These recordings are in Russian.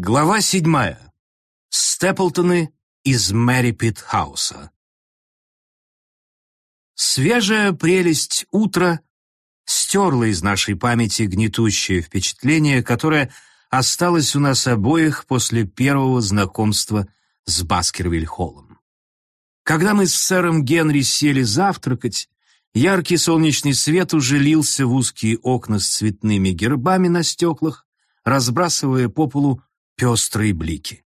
Глава седьмая. Степлтоны из Мэри Питт Хауса. Свежая прелесть утра стерла из нашей памяти гнетущее впечатление, которое осталось у нас обоих после первого знакомства с Баскервиль-Холлом. Когда мы с сэром Генри сели завтракать, яркий солнечный свет уже лился в узкие окна с цветными гербами на стеклах, разбрасывая по полу пестрые блики.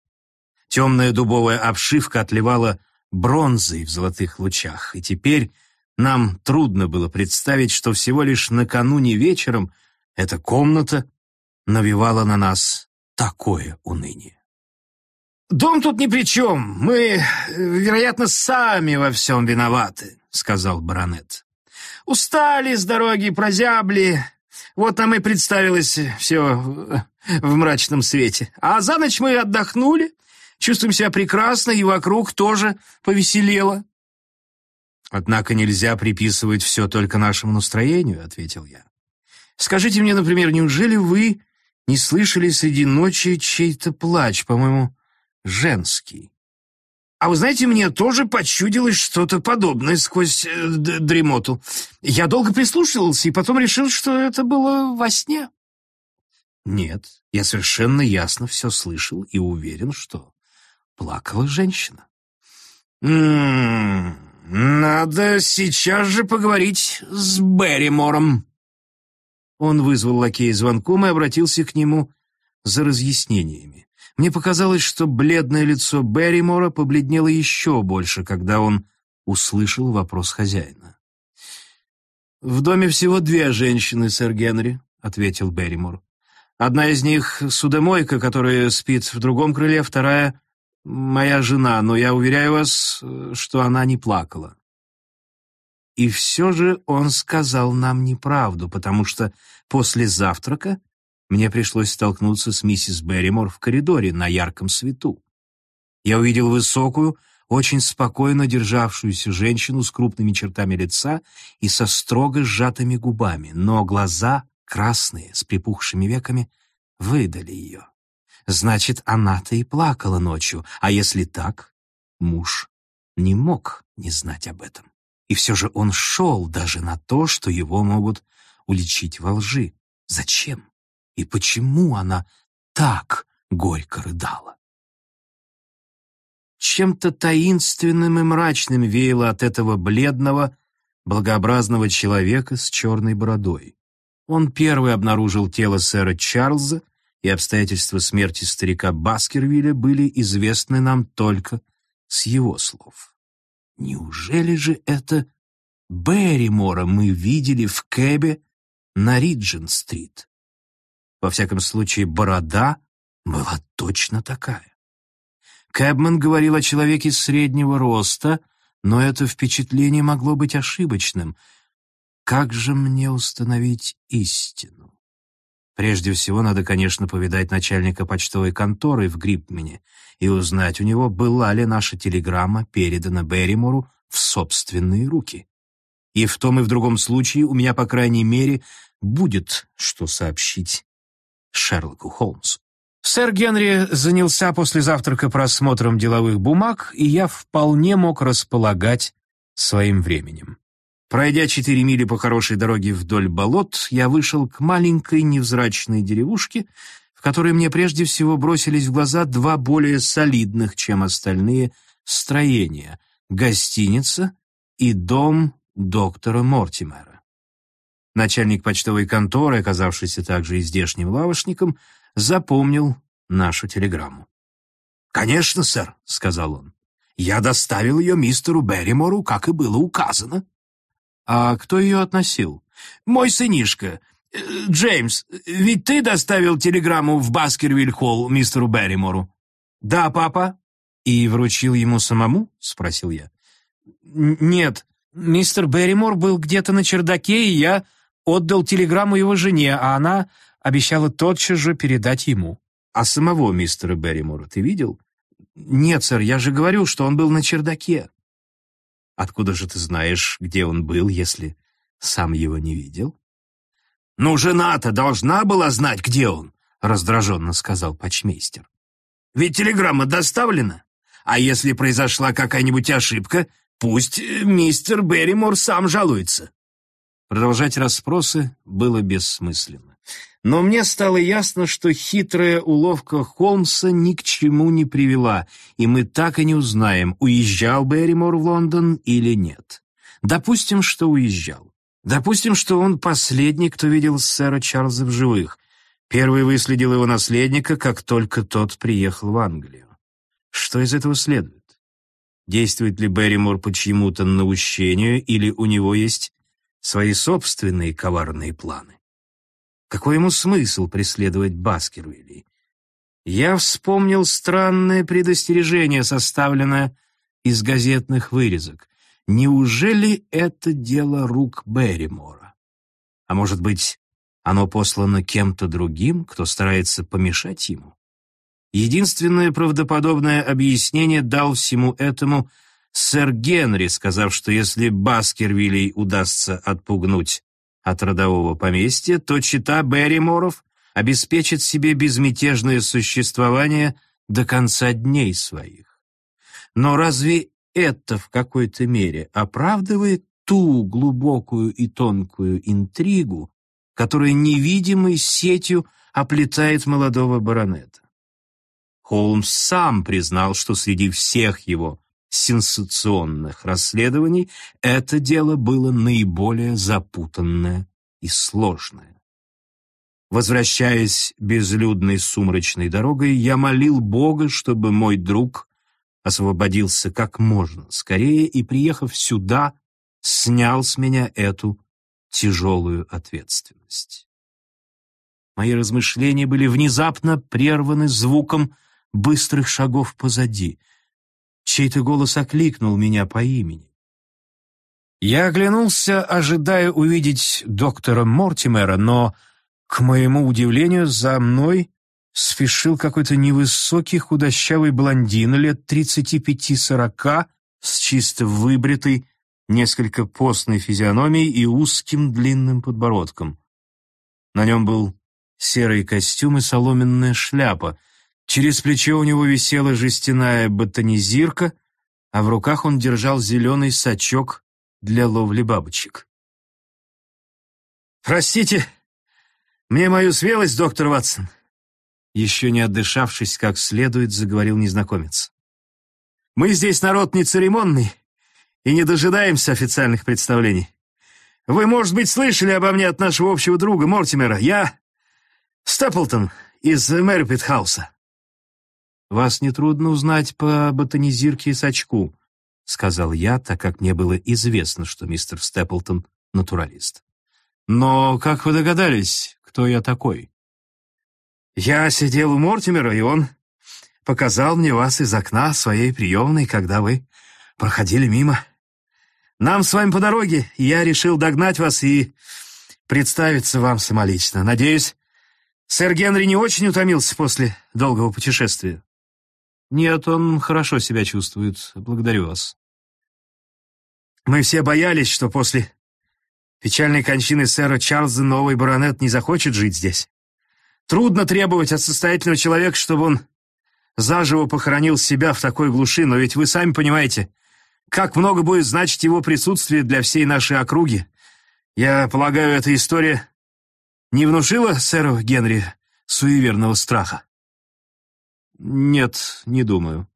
Темная дубовая обшивка отливала бронзой в золотых лучах, и теперь нам трудно было представить, что всего лишь накануне вечером эта комната навевала на нас такое уныние. «Дом тут ни при чем. Мы, вероятно, сами во всем виноваты», — сказал баронет. «Устали с дороги, прозябли. Вот нам и представилось все в мрачном свете. А за ночь мы отдохнули, чувствуем себя прекрасно, и вокруг тоже повеселело. «Однако нельзя приписывать все только нашему настроению», — ответил я. «Скажите мне, например, неужели вы не слышали среди ночи чей-то плач, по-моему, женский?» «А вы знаете, мне тоже почудилось что-то подобное сквозь э, дремоту. Я долго прислушивался и потом решил, что это было во сне». «Нет, я совершенно ясно все слышал и уверен, что плакала женщина». «М-м-м...» «Надо сейчас же поговорить с Берримором». Он вызвал лакея звонком и обратился к нему за разъяснениями. Мне показалось, что бледное лицо Берримора побледнело еще больше, когда он услышал вопрос хозяина. «В доме всего две женщины, сэр Генри», — ответил Берримор. «Одна из них — судомойка, которая спит в другом крыле, вторая моя жена, но я уверяю вас, что она не плакала. И все же он сказал нам неправду, потому что после завтрака мне пришлось столкнуться с миссис Берримор в коридоре на ярком свету. Я увидел высокую, очень спокойно державшуюся женщину с крупными чертами лица и со строго сжатыми губами, но глаза, красные, с припухшими веками, выдали ее. Значит, она-то и плакала ночью, а если так, муж не мог не знать об этом. И все же он шел даже на то, что его могут уличить во лжи. Зачем? И почему она так горько рыдала? Чем-то таинственным и мрачным веяло от этого бледного, благообразного человека с черной бородой. Он первый обнаружил тело сэра Чарльза и обстоятельства смерти старика Баскервилля были известны нам только с его слов. Неужели же это Берримора мы видели в Кэбе на Риджин-стрит? Во всяком случае, борода была точно такая. Кэбман говорил о человеке среднего роста, но это впечатление могло быть ошибочным. Как же мне установить истину? Прежде всего, надо, конечно, повидать начальника почтовой конторы в Грипмене и узнать у него, была ли наша телеграмма передана Берримору в собственные руки. И в том и в другом случае у меня, по крайней мере, будет что сообщить Шерлоку Холмсу. Сэр Генри занялся после завтрака просмотром деловых бумаг, и я вполне мог располагать своим временем. Пройдя четыре мили по хорошей дороге вдоль болот, я вышел к маленькой невзрачной деревушке, в которой мне прежде всего бросились в глаза два более солидных, чем остальные, строения — гостиница и дом доктора Мортимера. Начальник почтовой конторы, оказавшийся также и здешним лавочником, запомнил нашу телеграмму. «Конечно, сэр», — сказал он. «Я доставил ее мистеру Берримору, как и было указано». «А кто ее относил?» «Мой сынишка. Э, Джеймс, ведь ты доставил телеграмму в Баскервиль-холл мистеру Берримору?» «Да, папа». «И вручил ему самому?» — спросил я. «Нет, мистер Берримор был где-то на чердаке, и я отдал телеграмму его жене, а она обещала тотчас же передать ему». «А самого мистера Берримора ты видел?» «Нет, сэр, я же говорю, что он был на чердаке». Откуда же ты знаешь, где он был, если сам его не видел? «Ну, жена-то должна была знать, где он», — раздраженно сказал почмейстер. Ведь телеграмма доставлена. А если произошла какая-нибудь ошибка, пусть э, мистер Берримор сам жалуется». Продолжать расспросы было бессмысленно. Но мне стало ясно, что хитрая уловка Холмса ни к чему не привела, и мы так и не узнаем, уезжал Берримор в Лондон или нет. Допустим, что уезжал. Допустим, что он последний, кто видел сэра Чарльза в живых. Первый выследил его наследника, как только тот приехал в Англию. Что из этого следует? Действует ли Берримор по чьему-то наущению, или у него есть свои собственные коварные планы? Какой ему смысл преследовать Баскервилли? Я вспомнил странное предостережение, составленное из газетных вырезок. Неужели это дело рук Берримора? А может быть, оно послано кем-то другим, кто старается помешать ему? Единственное правдоподобное объяснение дал всему этому сэр Генри, сказав, что если Баскервилей удастся отпугнуть от родового поместья, то чита Берриморов обеспечит себе безмятежное существование до конца дней своих. Но разве это в какой-то мере оправдывает ту глубокую и тонкую интригу, которая невидимой сетью оплетает молодого баронета. Холмс сам признал, что среди всех его сенсационных расследований это дело было наиболее запутанное и сложное. Возвращаясь безлюдной сумрачной дорогой, я молил Бога, чтобы мой друг освободился как можно скорее и, приехав сюда, снял с меня эту тяжелую ответственность. Мои размышления были внезапно прерваны звуком быстрых шагов позади. Чей-то голос окликнул меня по имени. Я оглянулся, ожидая увидеть доктора Мортимера, но, к моему удивлению, за мной спешил какой-то невысокий худощавый блондин лет тридцати пяти-сорока с чисто выбритой, несколько постной физиономией и узким длинным подбородком. На нем был серый костюм и соломенная шляпа. Через плечо у него висела жестяная ботанизирка, а в руках он держал зеленый сачок для ловли бабочек. «Простите мне мою смелость, доктор Ватсон», еще не отдышавшись как следует, заговорил незнакомец. «Мы здесь народ не церемонный и не дожидаемся официальных представлений. Вы, может быть, слышали обо мне от нашего общего друга Мортимера. Я Степлтон из Мэрипетхауса». «Вас нетрудно узнать по ботанизирке и сачку», — сказал я, так как мне было известно, что мистер Степлтон — натуралист. «Но как вы догадались, кто я такой?» «Я сидел у Мортимера, и он показал мне вас из окна своей приемной, когда вы проходили мимо. Нам с вами по дороге, и я решил догнать вас и представиться вам самолично. Надеюсь, сэр Генри не очень утомился после долгого путешествия?» «Нет, он хорошо себя чувствует. Благодарю вас». «Мы все боялись, что после печальной кончины сэра Чарльза новый баронет не захочет жить здесь. Трудно требовать от состоятельного человека, чтобы он заживо похоронил себя в такой глуши, но ведь вы сами понимаете, как много будет значить его присутствие для всей нашей округи. Я полагаю, эта история не внушила сэру Генри суеверного страха?» «Нет, не думаю».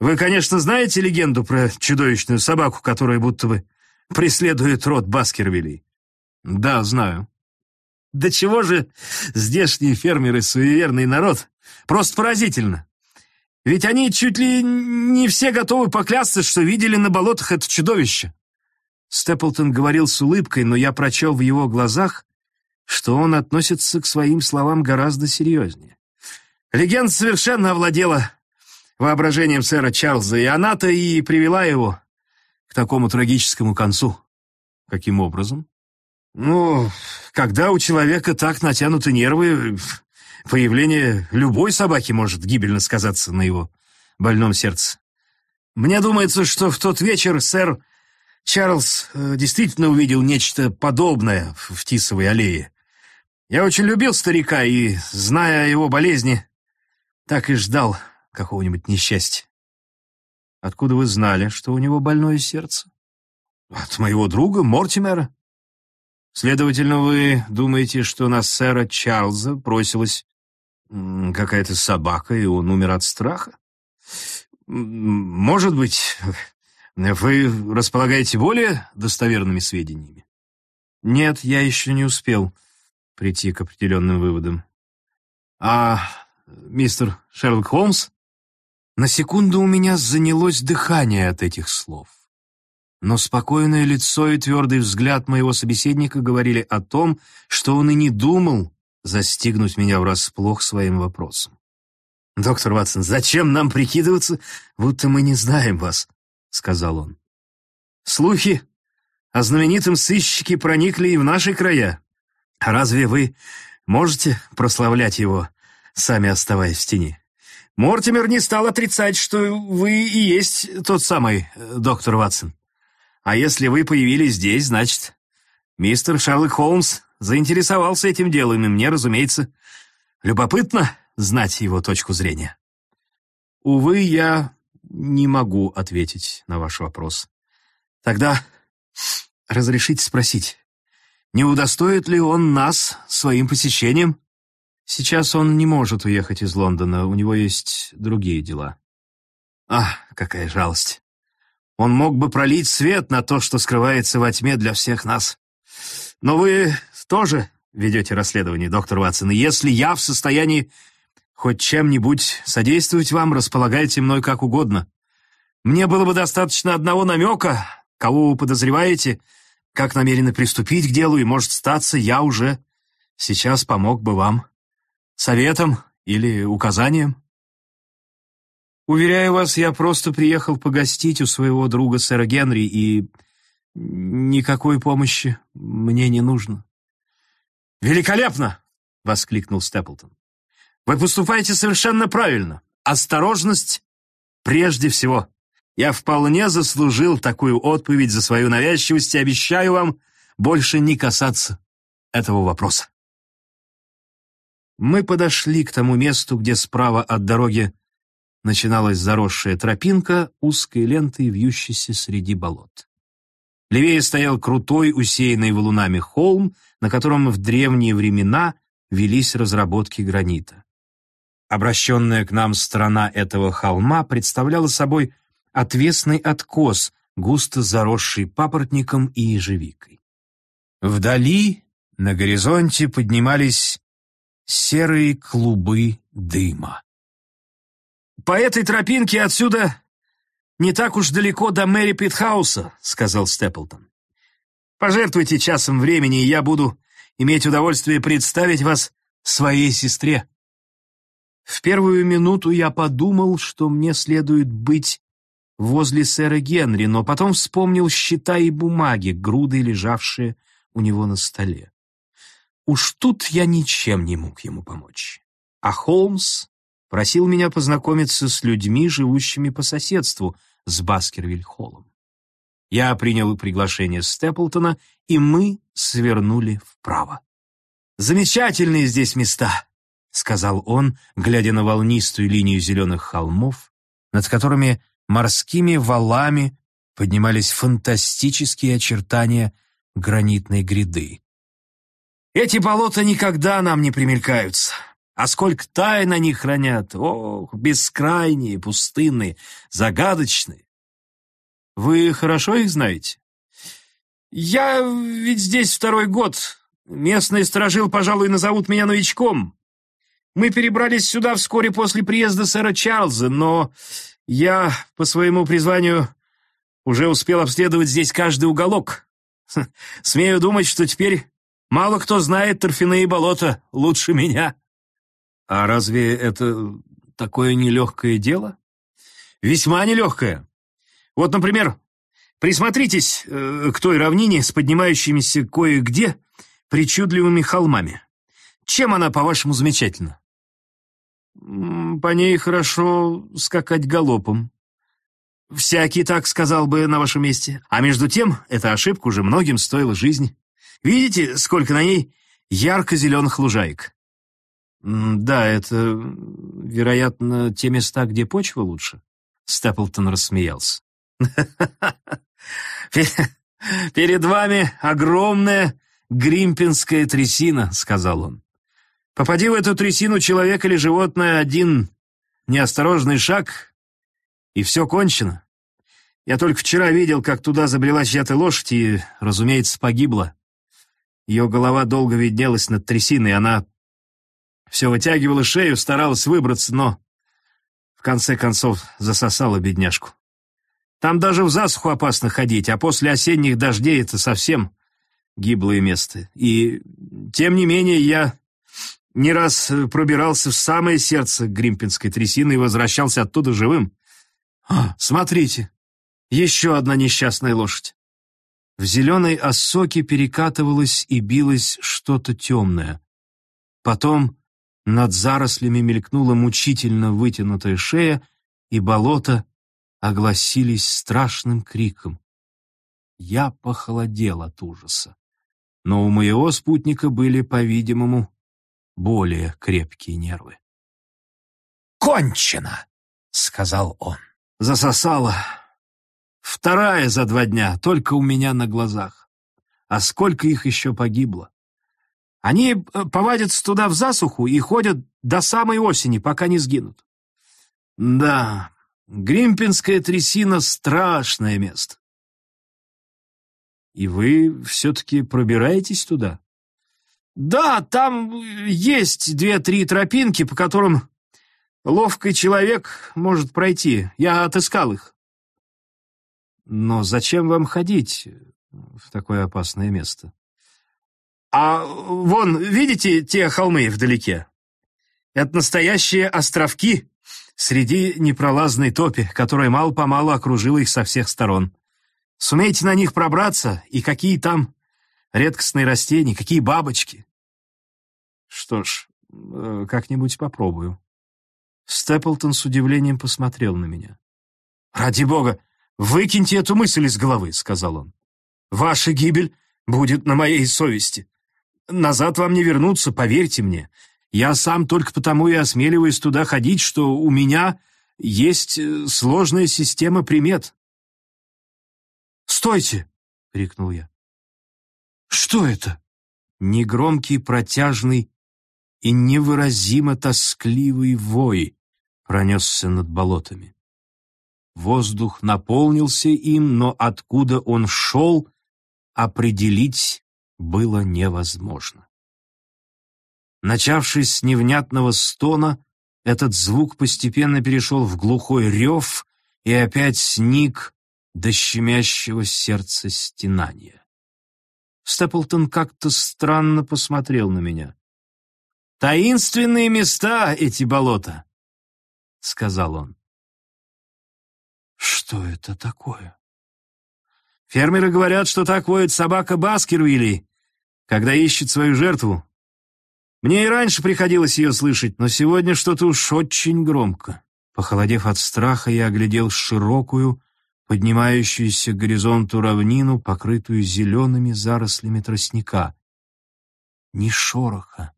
«Вы, конечно, знаете легенду про чудовищную собаку, которая будто бы преследует род Баскервилей?» «Да, знаю». «Да чего же здешние фермеры суеверный народ? Просто поразительно. Ведь они чуть ли не все готовы поклясться, что видели на болотах это чудовище». Степлтон говорил с улыбкой, но я прочел в его глазах, что он относится к своим словам гораздо серьезнее. Легенда совершенно овладела воображением сэра Чарльза, и она-то и привела его к такому трагическому концу. Каким образом? Ну, когда у человека так натянуты нервы, появление любой собаки может гибельно сказаться на его больном сердце. Мне думается, что в тот вечер сэр Чарльз э, действительно увидел нечто подобное в Тисовой аллее. Я очень любил старика и, зная о его болезни, Так и ждал какого-нибудь несчастья. Откуда вы знали, что у него больное сердце? От моего друга Мортимера. Следовательно, вы думаете, что на сэра Чарльза бросилась какая-то собака, и он умер от страха? Может быть, вы располагаете более достоверными сведениями? Нет, я еще не успел прийти к определенным выводам. А мистер Шерлок Холмс? На секунду у меня занялось дыхание от этих слов. Но спокойное лицо и твердый взгляд моего собеседника говорили о том, что он и не думал застигнуть меня врасплох своим вопросом. «Доктор Ватсон, зачем нам прикидываться, будто мы не знаем вас?» — сказал он. «Слухи о знаменитом сыщике проникли и в наши края. Разве вы можете прославлять его, сами оставаясь в тени?» Мортимер не стал отрицать, что вы и есть тот самый э, доктор Ватсон. А если вы появились здесь, значит, мистер Шерлок Холмс заинтересовался этим делом, и мне, разумеется, любопытно знать его точку зрения. Увы, я не могу ответить на ваш вопрос. Тогда разрешите спросить, не удостоит ли он нас своим посещением? Сейчас он не может уехать из Лондона, у него есть другие дела. Ах, какая жалость. Он мог бы пролить свет на то, что скрывается во тьме для всех нас. Но вы тоже ведете расследование, доктор Ватсон, и если я в состоянии хоть чем-нибудь содействовать вам, располагайте мной как угодно. Мне было бы достаточно одного намека, кого вы подозреваете, как намерены приступить к делу, и, может, статься, я уже сейчас помог бы вам советом или указанием? Уверяю вас, я просто приехал погостить у своего друга сэра Генри, и никакой помощи мне не нужно. «Великолепно!» — воскликнул Степлтон. «Вы поступаете совершенно правильно. Осторожность прежде всего. Я вполне заслужил такую отповедь за свою навязчивость и обещаю вам больше не касаться этого вопроса». Мы подошли к тому месту, где справа от дороги начиналась заросшая тропинка, узкой лентой, вьющейся среди болот. Левее стоял крутой, усеянный валунами холм, на котором в древние времена велись разработки гранита. Обращенная к нам сторона этого холма представляла собой отвесный откос, густо заросший папоротником и ежевикой. Вдали, на горизонте, поднимались серые клубы дыма. «По этой тропинке отсюда не так уж далеко до Мэри Питхауса», — сказал Степлтон. «Пожертвуйте часом времени, и я буду иметь удовольствие представить вас своей сестре». В первую минуту я подумал, что мне следует быть возле сэра Генри, но потом вспомнил счета и бумаги, груды, лежавшие у него на столе. Уж тут я ничем не мог ему помочь. А Холмс просил меня познакомиться с людьми, живущими по соседству с Баскервиль-Холлом. Я принял приглашение Степлтона, и мы свернули вправо. «Замечательные здесь места», — сказал он, глядя на волнистую линию зеленых холмов, над которыми морскими валами поднимались фантастические очертания гранитной гряды. Эти болота никогда нам не примелькаются. А сколько тайн они хранят! Ох, бескрайние, пустынные, загадочные! Вы хорошо их знаете? Я ведь здесь второй год. Местные сторожил, пожалуй, назовут меня новичком. Мы перебрались сюда вскоре после приезда сэра Чарльза, но я, по своему призванию, уже успел обследовать здесь каждый уголок. Смею думать, что теперь Мало кто знает торфяные болота лучше меня. А разве это такое нелегкое дело? Весьма нелегкое. Вот, например, присмотритесь э, к той равнине с поднимающимися кое-где причудливыми холмами. Чем она, по-вашему, замечательна? По ней хорошо скакать галопом. Всякий так сказал бы на вашем месте. А между тем, эта ошибка уже многим стоила жизни. Видите, сколько на ней ярко-зеленых лужаек? «Да, это, вероятно, те места, где почва лучше?» Степлтон рассмеялся. «Перед вами огромная гримпинская трясина», — сказал он. «Попади в эту трясину человек или животное один неосторожный шаг, и все кончено. Я только вчера видел, как туда забрела чья-то лошадь и, разумеется, погибла. Ее голова долго виднелась над трясиной, она все вытягивала шею, старалась выбраться, но в конце концов засосала бедняжку. Там даже в засуху опасно ходить, а после осенних дождей это совсем гиблое место. И, тем не менее, я не раз пробирался в самое сердце Гримпинской трясины и возвращался оттуда живым. А, смотрите, еще одна несчастная лошадь. В зеленой осоке перекатывалось и билось что-то темное. Потом над зарослями мелькнула мучительно вытянутая шея, и болото огласились страшным криком. Я похолодел от ужаса. Но у моего спутника были, по-видимому, более крепкие нервы. «Кончено!» — сказал он. Засосало. Вторая за два дня, только у меня на глазах. А сколько их еще погибло? Они э, повадятся туда в засуху и ходят до самой осени, пока не сгинут. Да, Гримпинская трясина — страшное место. И вы все-таки пробираетесь туда? Да, там есть две-три тропинки, по которым ловкий человек может пройти. Я отыскал их. Но зачем вам ходить в такое опасное место? А вон, видите те холмы вдалеке? Это настоящие островки среди непролазной топи, которая мало-помалу окружила их со всех сторон. Сумеете на них пробраться, и какие там редкостные растения, какие бабочки. Что ж, э, как-нибудь попробую. Степлтон с удивлением посмотрел на меня. «Ради бога, выкиньте эту мысль из головы», — сказал он. «Ваша гибель будет на моей совести. Назад вам не вернуться, поверьте мне. Я сам только потому и осмеливаюсь туда ходить, что у меня есть э, сложная система примет». «Стойте!» — крикнул я. «Что это?» Негромкий, протяжный и невыразимо тоскливый вой пронесся над болотами. Воздух наполнился им, но откуда он шел, определить было невозможно. Начавшись с невнятного стона, этот звук постепенно перешел в глухой рев и опять сник до щемящего сердца стенания. Степлтон как-то странно посмотрел на меня. «Таинственные места эти болота», — сказал он. «Что это такое?» «Фермеры говорят, что так воет собака Баскервилли, когда ищет свою жертву. Мне и раньше приходилось ее слышать, но сегодня что-то уж очень громко». Похолодев от страха, я оглядел широкую, поднимающуюся к горизонту равнину, покрытую зелеными зарослями тростника. Ни шороха,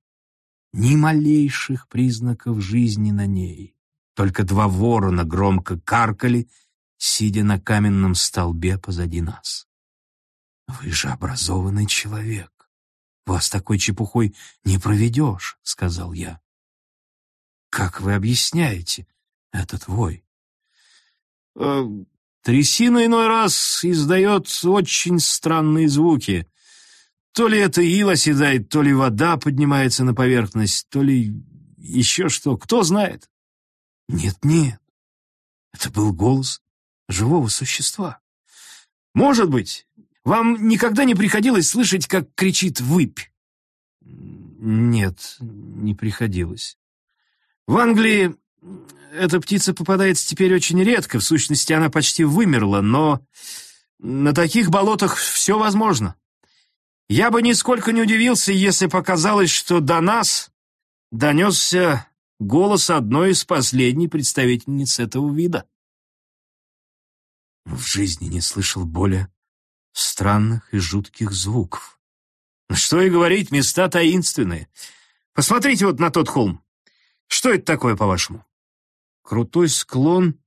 ни малейших признаков жизни на ней. Только два ворона громко каркали, сидя на каменном столбе позади нас. «Вы же образованный человек. Вас такой чепухой не проведешь», — сказал я. «Как вы объясняете этот вой?» э, «Трясина иной раз издает очень странные звуки», то ли это ил оседает, то ли вода поднимается на поверхность, то ли еще что, кто знает. Нет-нет, это был голос живого существа. Может быть, вам никогда не приходилось слышать, как кричит выпь? Нет, не приходилось. В Англии эта птица попадается теперь очень редко, в сущности, она почти вымерла, но на таких болотах все возможно. Я бы нисколько не удивился, если показалось, что до нас донесся голос одной из последних представительниц этого вида. В жизни не слышал более странных и жутких звуков. Что и говорить, места таинственные. Посмотрите вот на тот холм. Что это такое, по-вашему?» Крутой склон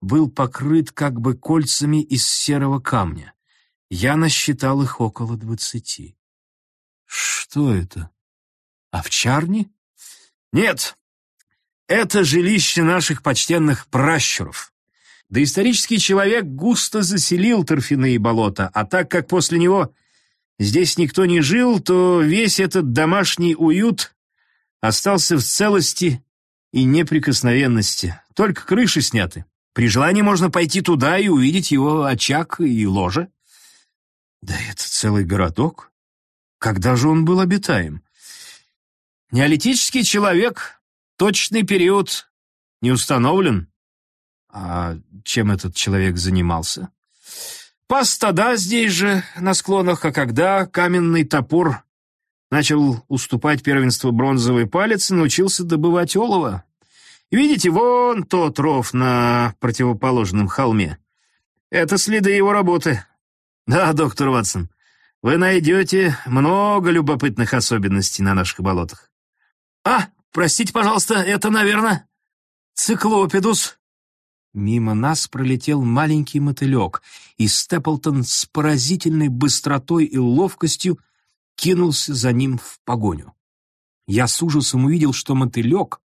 был покрыт как бы кольцами из серого камня. Я насчитал их около двадцати. Что это? Овчарни? Нет, это жилище наших почтенных пращуров. Доисторический человек густо заселил торфяные болота, а так как после него здесь никто не жил, то весь этот домашний уют остался в целости и неприкосновенности. Только крыши сняты. При желании можно пойти туда и увидеть его очаг и ложе. Да это целый городок. Когда же он был обитаем? Неолитический человек, точный период не установлен. А чем этот человек занимался? Пас стада здесь же, на склонах, а когда каменный топор начал уступать первенство бронзовой палец и научился добывать олово. Видите, вон тот ров на противоположном холме. Это следы его работы. Да, доктор Ватсон, вы найдете много любопытных особенностей на наших болотах. А, простите, пожалуйста, это, наверное, циклопидус. Мимо нас пролетел маленький мотылек, и Степлтон с поразительной быстротой и ловкостью кинулся за ним в погоню. Я с ужасом увидел, что мотылек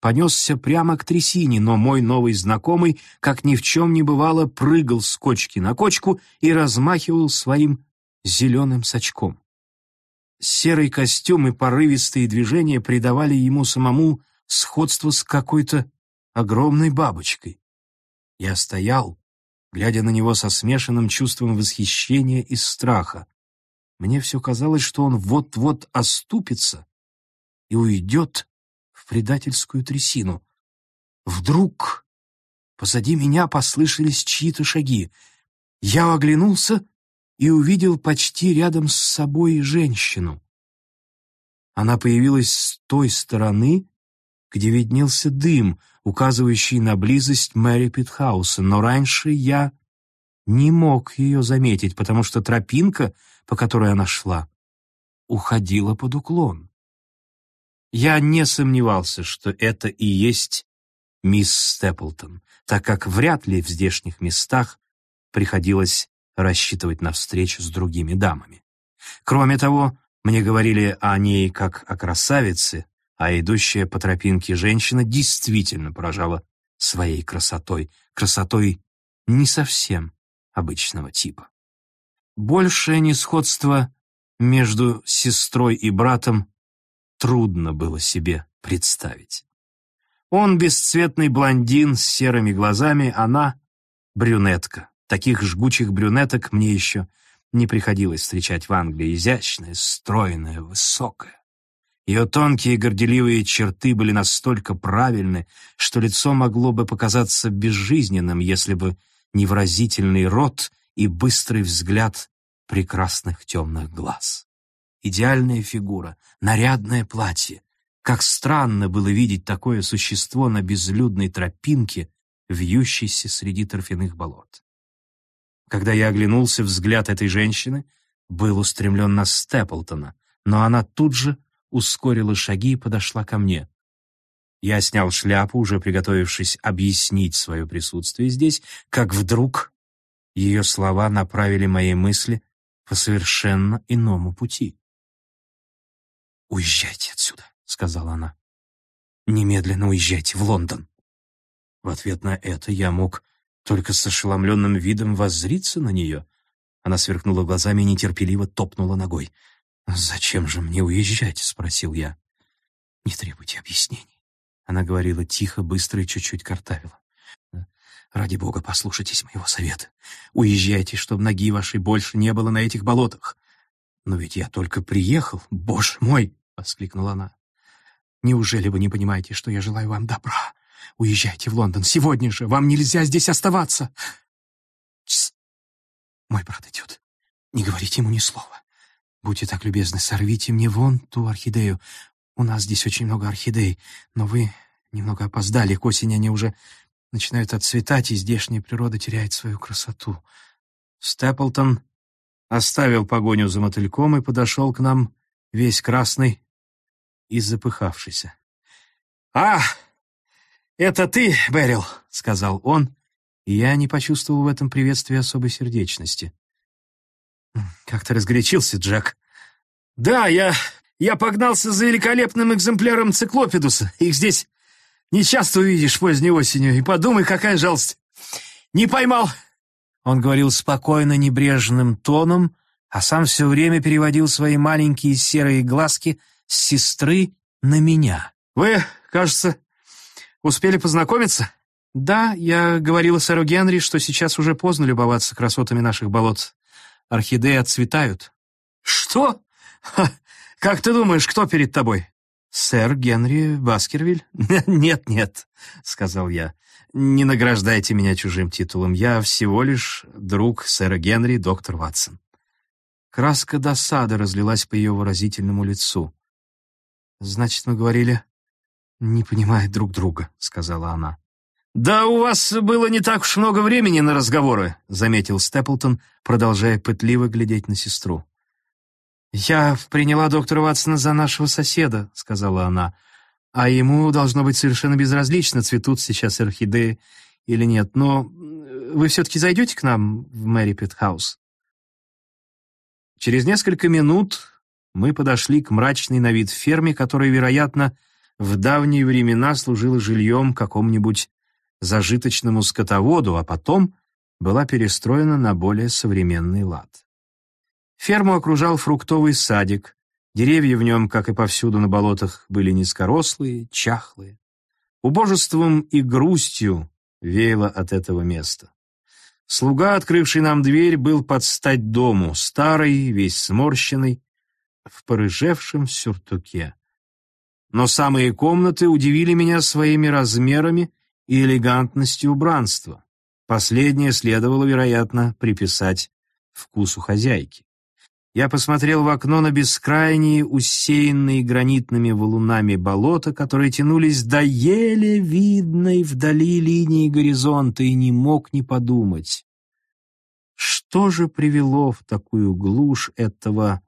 понесся прямо к трясине, но мой новый знакомый, как ни в чем не бывало, прыгал с кочки на кочку и размахивал своим зеленым сачком. Серый костюм и порывистые движения придавали ему самому сходство с какой-то огромной бабочкой. Я стоял, глядя на него со смешанным чувством восхищения и страха. Мне все казалось, что он вот-вот оступится и уйдет в предательскую трясину. Вдруг позади меня послышались чьи-то шаги. Я оглянулся и увидел почти рядом с собой женщину. Она появилась с той стороны, где виднелся дым, указывающий на близость Мэри Питхауса, но раньше я не мог ее заметить, потому что тропинка, по которой она шла, уходила под уклон. Я не сомневался, что это и есть мисс Степлтон, так как вряд ли в здешних местах приходилось рассчитывать на встречу с другими дамами. Кроме того, мне говорили о ней как о красавице, а идущая по тропинке женщина действительно поражала своей красотой, красотой не совсем обычного типа. Большее несходство между сестрой и братом трудно было себе представить. Он бесцветный блондин с серыми глазами, она — брюнетка. Таких жгучих брюнеток мне еще не приходилось встречать в Англии. Изящная, стройная, высокая. Ее тонкие горделивые черты были настолько правильны, что лицо могло бы показаться безжизненным, если бы не выразительный рот и быстрый взгляд прекрасных темных глаз. Идеальная фигура, нарядное платье. Как странно было видеть такое существо на безлюдной тропинке, вьющейся среди торфяных болот. Когда я оглянулся, взгляд этой женщины был устремлен на Степлтона, но она тут же ускорила шаги и подошла ко мне. Я снял шляпу, уже приготовившись объяснить свое присутствие здесь, как вдруг ее слова направили мои мысли по совершенно иному пути. «Уезжайте отсюда», — сказала она. «Немедленно уезжайте в Лондон». В ответ на это я мог только с ошеломленным видом воззриться на нее. Она сверкнула глазами и нетерпеливо топнула ногой. «Зачем же мне уезжать?» — спросил я. «Не требуйте объяснений». Она говорила тихо, быстро и чуть-чуть картавила. «Ради бога, послушайтесь моего совета. Уезжайте, чтобы ноги вашей больше не было на этих болотах». «Но ведь я только приехал, боже мой!» — воскликнула она. «Неужели вы не понимаете, что я желаю вам добра? Уезжайте в Лондон сегодня же, вам нельзя здесь оставаться!» Тс. «Мой брат идет. Не говорите ему ни слова. Будьте так любезны, сорвите мне вон ту орхидею. У нас здесь очень много орхидей, но вы немного опоздали. К осени они уже начинают отцветать, и здешняя природа теряет свою красоту. Степлтон оставил погоню за мотыльком и подошел к нам, весь красный. и запыхавшийся. «А, это ты, Берил», — сказал он, и я не почувствовал в этом приветствии особой сердечности. «Как ты разгорячился, Джек?» «Да, я... я погнался за великолепным экземпляром циклопидуса. Их здесь не часто увидишь поздней осенью. И подумай, какая жалость. Не поймал!» Он говорил спокойно, небрежным тоном, а сам все время переводил свои маленькие серые глазки с сестры на меня. «Вы, кажется, успели познакомиться?» «Да, я говорила сэру Генри, что сейчас уже поздно любоваться красотами наших болот. Орхидеи отцветают». «Что? Ха, как ты думаешь, кто перед тобой?» «Сэр Генри Баскервиль?» «Нет-нет», — сказал я, — «не награждайте меня чужим титулом. Я всего лишь друг сэра Генри, доктор Ватсон». Краска досады разлилась по ее выразительному лицу. «Значит, мы говорили, не понимая друг друга», — сказала она. «Да у вас было не так уж много времени на разговоры», — заметил Степлтон, продолжая пытливо глядеть на сестру. «Я приняла доктора Ватсона за нашего соседа», — сказала она. «А ему должно быть совершенно безразлично, цветут сейчас орхидеи или нет. Но вы все-таки зайдете к нам в Мэри Питхаус?» Через несколько минут мы подошли к мрачной на вид ферме, которая, вероятно, в давние времена служила жильем какому-нибудь зажиточному скотоводу, а потом была перестроена на более современный лад. Ферму окружал фруктовый садик, деревья в нем, как и повсюду на болотах, были низкорослые, чахлые. Убожеством и грустью веяло от этого места. Слуга, открывший нам дверь, был под стать дому, старый, весь сморщенный, в порыжевшем сюртуке. Но самые комнаты удивили меня своими размерами и элегантностью убранства. Последнее следовало, вероятно, приписать вкусу хозяйки. Я посмотрел в окно на бескрайние, усеянные гранитными валунами болота, которые тянулись до еле видной вдали линии горизонта, и не мог не подумать. Что же привело в такую глушь этого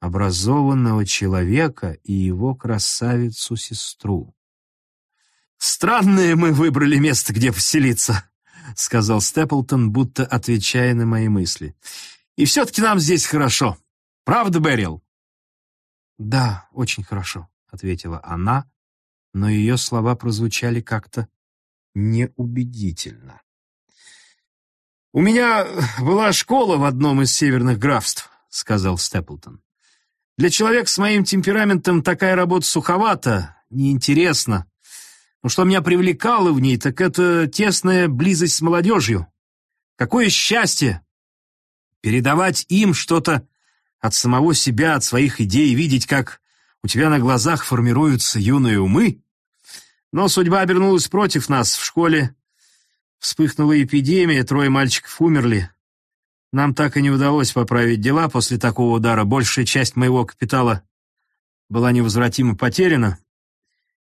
образованного человека и его красавицу-сестру? «Странное мы выбрали место, где поселиться», — сказал Степлтон, будто отвечая на мои мысли. И все-таки нам здесь хорошо. Правда, Берил?» «Да, очень хорошо», — ответила она, но ее слова прозвучали как-то неубедительно. «У меня была школа в одном из северных графств», — сказал Степлтон. «Для человека с моим темпераментом такая работа суховата, неинтересна. Но что меня привлекало в ней, так это тесная близость с молодежью. Какое счастье передавать им что-то от самого себя, от своих идей, видеть, как у тебя на глазах формируются юные умы. Но судьба обернулась против нас. В школе вспыхнула эпидемия, трое мальчиков умерли. Нам так и не удалось поправить дела после такого удара. Большая часть моего капитала была невозвратимо потеряна.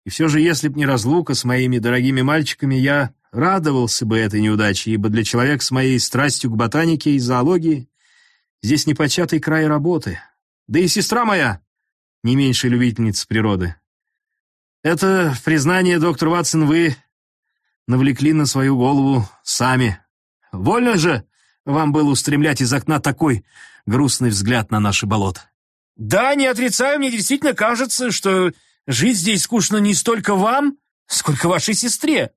И все же, если б не разлука с моими дорогими мальчиками, я радовался бы этой неудаче, ибо для человека с моей страстью к ботанике и зоологии здесь непочатый край работы. Да и сестра моя не меньше любительница природы. Это признание, доктор Ватсон, вы навлекли на свою голову сами. Вольно же вам было устремлять из окна такой грустный взгляд на наши болота. Да, не отрицаю, мне действительно кажется, что жить здесь скучно не столько вам, сколько вашей сестре.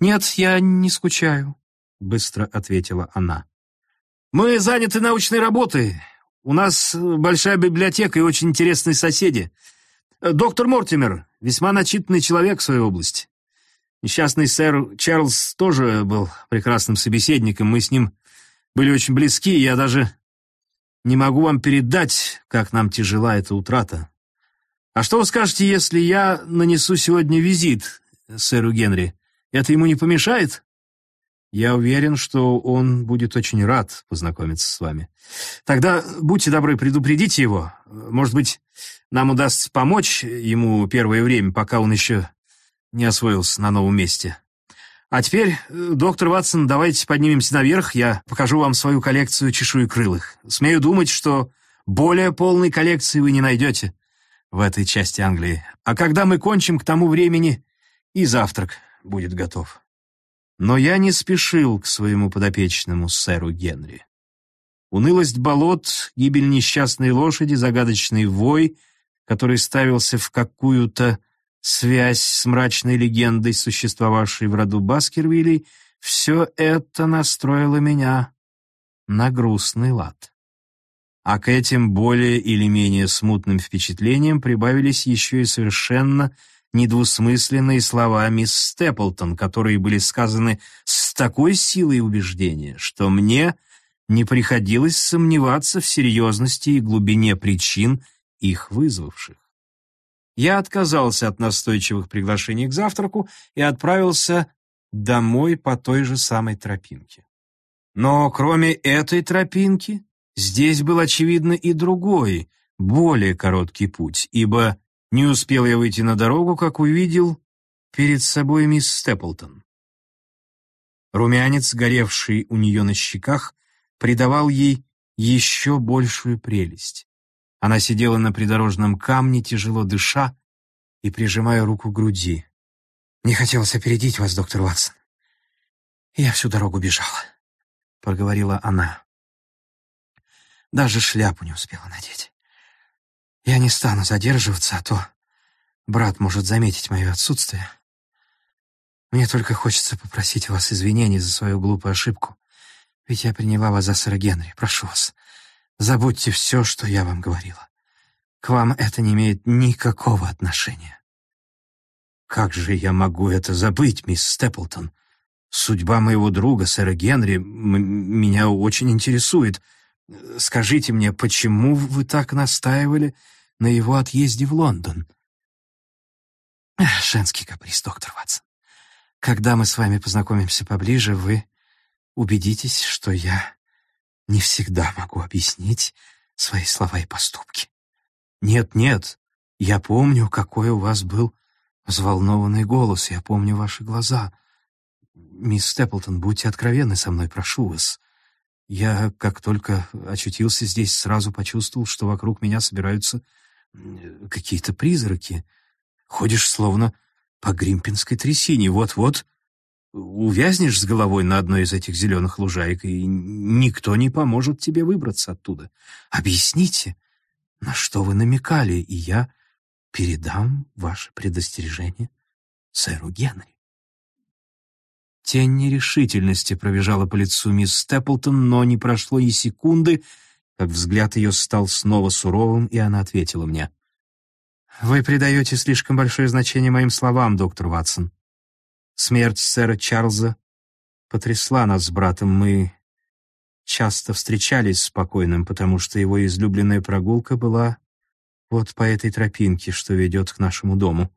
«Нет, я не скучаю», — быстро ответила она. «Мы заняты научной работой. У нас большая библиотека и очень интересные соседи. Доктор Мортимер — весьма начитанный человек в своей области. Несчастный сэр Чарльз тоже был прекрасным собеседником. Мы с ним были очень близки, я даже не могу вам передать, как нам тяжела эта утрата. А что вы скажете, если я нанесу сегодня визит сэру Генри? Это ему не помешает? Я уверен, что он будет очень рад познакомиться с вами. Тогда будьте добры, предупредите его. Может быть, нам удастся помочь ему первое время, пока он еще не освоился на новом месте. А теперь, доктор Ватсон, давайте поднимемся наверх, я покажу вам свою коллекцию чешуекрылых. Смею думать, что более полной коллекции вы не найдете в этой части Англии. А когда мы кончим, к тому времени и завтрак будет готов. Но я не спешил к своему подопечному сэру Генри. Унылость болот, гибель несчастной лошади, загадочный вой, который ставился в какую-то связь с мрачной легендой, существовавшей в роду Баскервилей, все это настроило меня на грустный лад. А к этим более или менее смутным впечатлениям прибавились еще и совершенно недвусмысленные слова мисс Степлтон, которые были сказаны с такой силой убеждения, что мне не приходилось сомневаться в серьезности и глубине причин, их вызвавших. Я отказался от настойчивых приглашений к завтраку и отправился домой по той же самой тропинке. Но кроме этой тропинки, здесь был, очевидно, и другой, более короткий путь, ибо не успел я выйти на дорогу, как увидел перед собой мисс Степлтон. Румянец, горевший у нее на щеках, придавал ей еще большую прелесть. Она сидела на придорожном камне, тяжело дыша и прижимая руку к груди. «Не хотелось опередить вас, доктор Ватсон. Я всю дорогу бежала», — проговорила она. «Даже шляпу не успела надеть. Я не стану задерживаться, а то брат может заметить мое отсутствие. Мне только хочется попросить у вас извинений за свою глупую ошибку, ведь я приняла вас за сэра Генри. Прошу вас, забудьте все, что я вам говорила. К вам это не имеет никакого отношения. Как же я могу это забыть, мисс Степлтон? Судьба моего друга, сэра Генри, меня очень интересует. Скажите мне, почему вы так настаивали на его отъезде в Лондон. Женский каприз, доктор Ватсон. Когда мы с вами познакомимся поближе, вы убедитесь, что я не всегда могу объяснить свои слова и поступки. Нет, нет, я помню, какой у вас был взволнованный голос, я помню ваши глаза. Мисс Степлтон, будьте откровенны со мной, прошу вас. Я, как только очутился здесь, сразу почувствовал, что вокруг меня собираются какие-то призраки. Ходишь словно по гримпинской трясине. Вот-вот увязнешь с головой на одной из этих зеленых лужаек, и никто не поможет тебе выбраться оттуда. Объясните, на что вы намекали, и я передам ваше предостережение сэру Генри. Тень нерешительности пробежала по лицу мисс Степлтон, но не прошло и секунды, как взгляд ее стал снова суровым, и она ответила мне. «Вы придаете слишком большое значение моим словам, доктор Ватсон. Смерть сэра Чарльза потрясла нас с братом. Мы часто встречались с покойным, потому что его излюбленная прогулка была вот по этой тропинке, что ведет к нашему дому.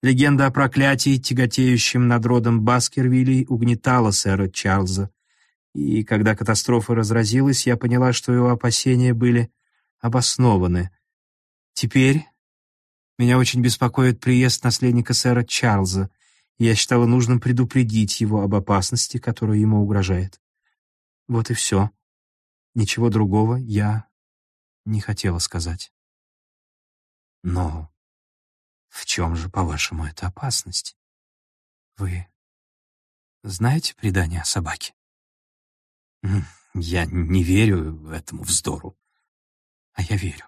Легенда о проклятии, тяготеющем над родом Баскервилей, угнетала сэра Чарльза, и когда катастрофа разразилась, я поняла, что его опасения были обоснованы. Теперь меня очень беспокоит приезд наследника сэра Чарльза, и я считала нужным предупредить его об опасности, которая ему угрожает. Вот и все. Ничего другого я не хотела сказать. Но в чем же, по-вашему, эта опасность? Вы знаете предание о собаке? Я не верю этому вздору. А я верю.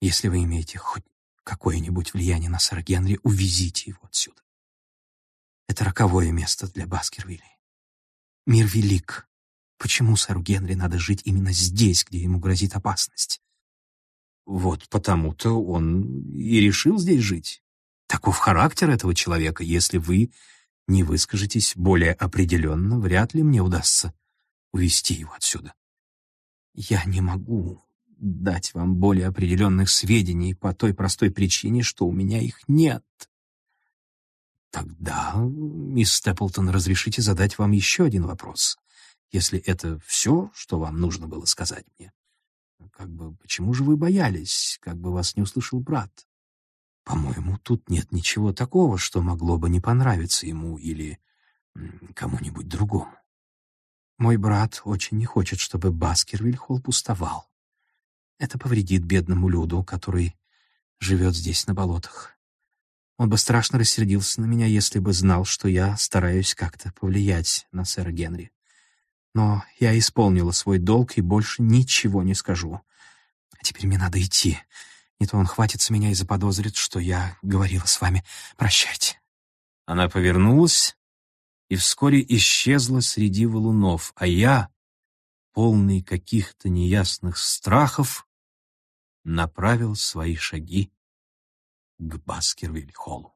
Если вы имеете хоть какое-нибудь влияние на сэра Генри, увезите его отсюда. Это роковое место для Баскервилей. Мир велик. Почему сэру Генри надо жить именно здесь, где ему грозит опасность? Вот потому-то он и решил здесь жить. Таков характер этого человека. Если вы не выскажетесь более определенно, вряд ли мне удастся увести его отсюда. Я не могу дать вам более определенных сведений по той простой причине, что у меня их нет. Тогда, мисс Степлтон, разрешите задать вам еще один вопрос, если это все, что вам нужно было сказать мне. Как бы, почему же вы боялись, как бы вас не услышал брат? По-моему, тут нет ничего такого, что могло бы не понравиться ему или кому-нибудь другому. Мой брат очень не хочет, чтобы Баскервиль-холл пустовал. Это повредит бедному люду, который живет здесь, на болотах. Он бы страшно рассердился на меня, если бы знал, что я стараюсь как-то повлиять на сэра Генри. Но я исполнила свой долг и больше ничего не скажу. А теперь мне надо идти. Не то он хватится меня и заподозрит, что я говорила с вами. Прощайте. Она повернулась и вскоре исчезла среди валунов, а я, полный каких-то неясных страхов, направил свои шаги к Баскервиль-холлу.